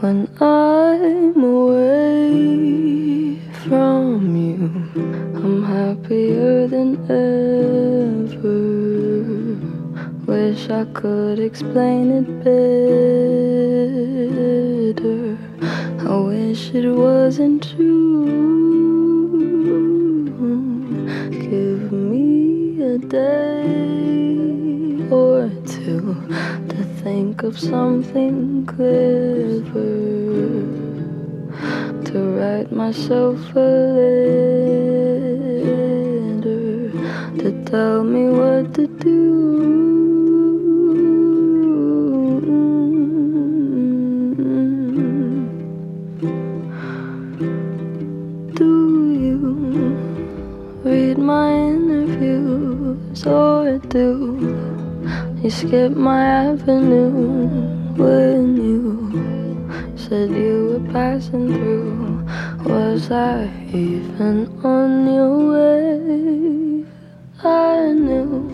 when I'm away from you. I'm happier than ever. Wish I could explain it better. I wish it wasn't true. Give me a day or two to think of something clever to write myself a letter to tell me what to do. Do you read my interviews or do you skipped my avenue when you said you were passing through? Was I even on your way? I knew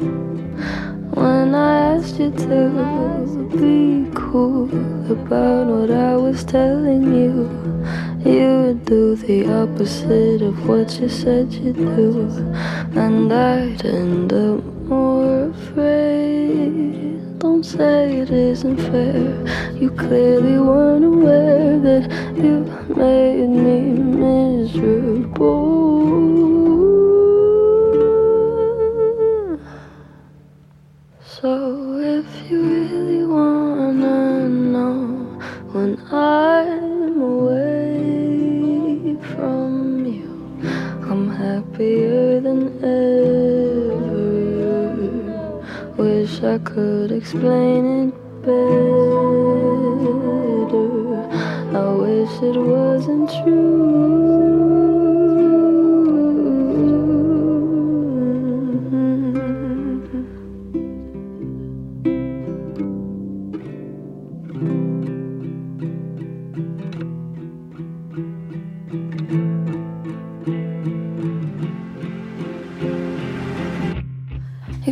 when I asked you to be cool about what I was telling you. You would do the opposite of what you said you'd do, and I'd end up more afraid. Don't say it isn't fair. You clearly weren't aware that you made me miserable. So if you really wanna know when I'm away from you, I'm happier than ever. I could explain it better. I wish it wasn't true.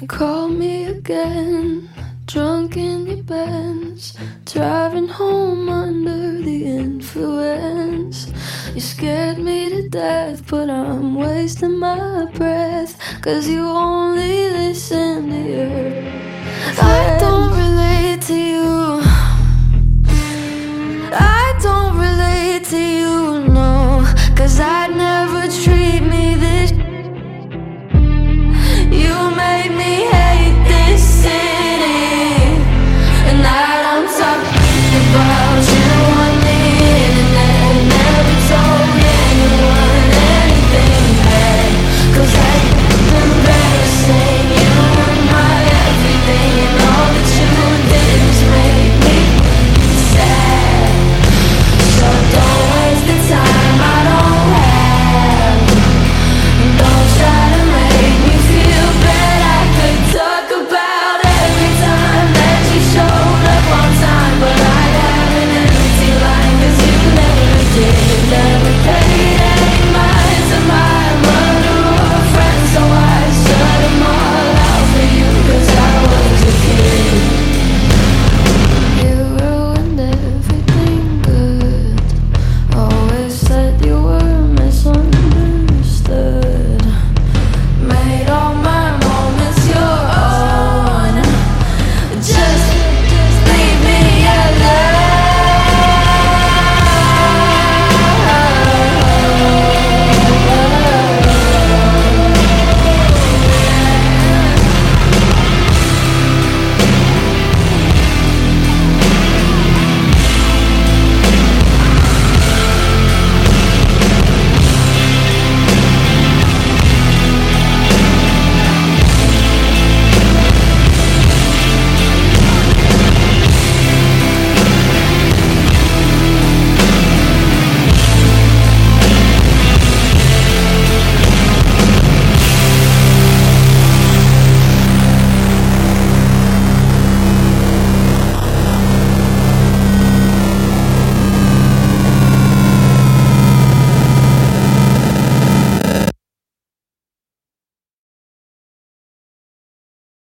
You call me again, drunk in your Benz, driving home under the influence. You scared me to death, but I'm wasting my breath, cause you only listen to your. Friends. I don't relate to